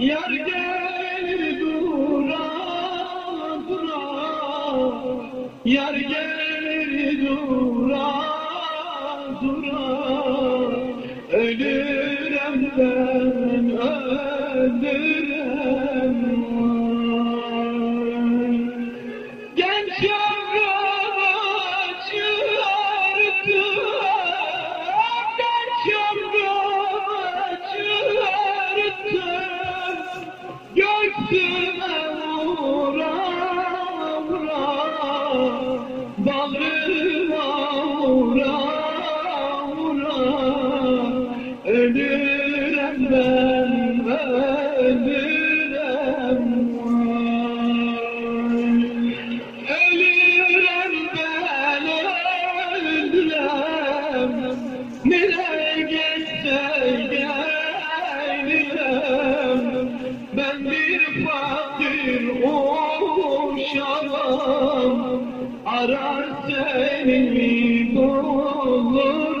Yar gelir dura dura. Yar gelir dura dura. Ölürüm ben. give fakir uşağım Arar seni bulurum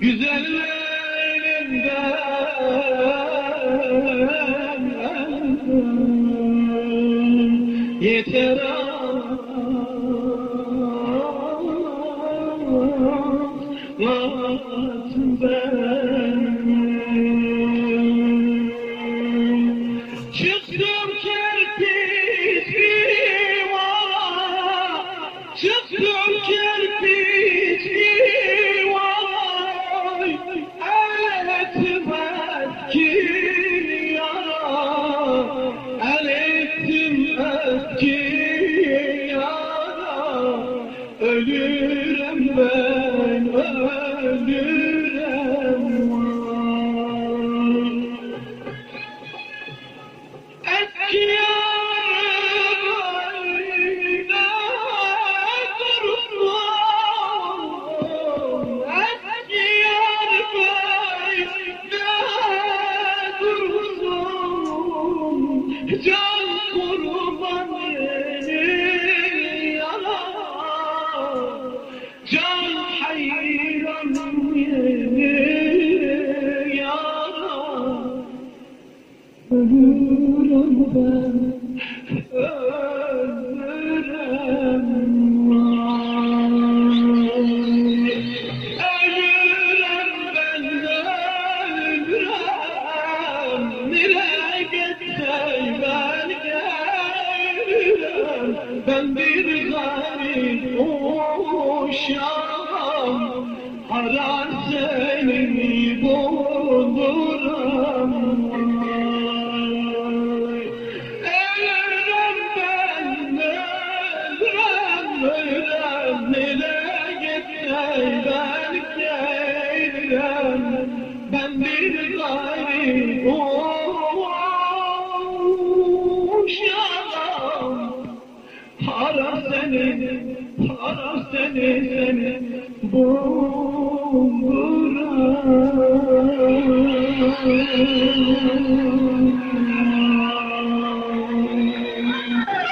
güzellerinden yeter ağlasın ben. El etmez Can kurban yara Can hayran yara Ömür ben Ben bir garip uşağım Arar seni bulurum seni, seni, seni bulduram.